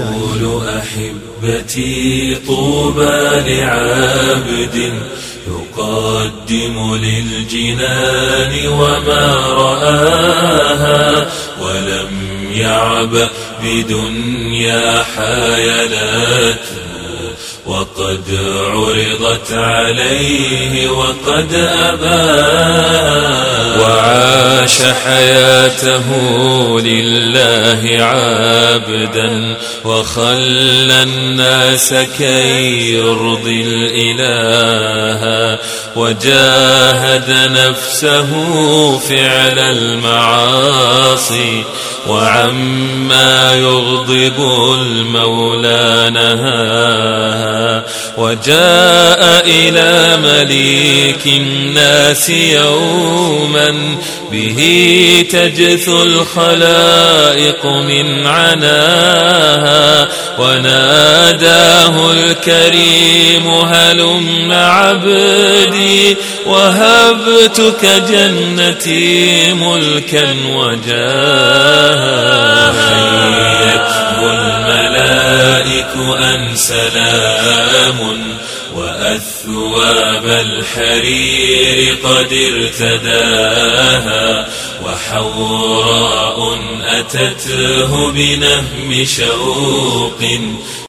يقول أحبتي طوبى لعابد يقدم للجنان وما رآها ولم يعبأ بدنيا حايلته وقد عرضت عليه وقد أبى وعاش حياته لله عابدا وخلى الناس كي يرضي الإله وجاهد نفسه فعل المعاصي وعما يغضب المولى نهاها وجاء إلى مليك الناس يوما به تجثو الخلائق من عناها وناداه الكريم هلم عبدي وهبتك جنتي ملكا وجاها أن سلام وأثواب الحرير قد ارتداها وحوراء أتته بنهم شوق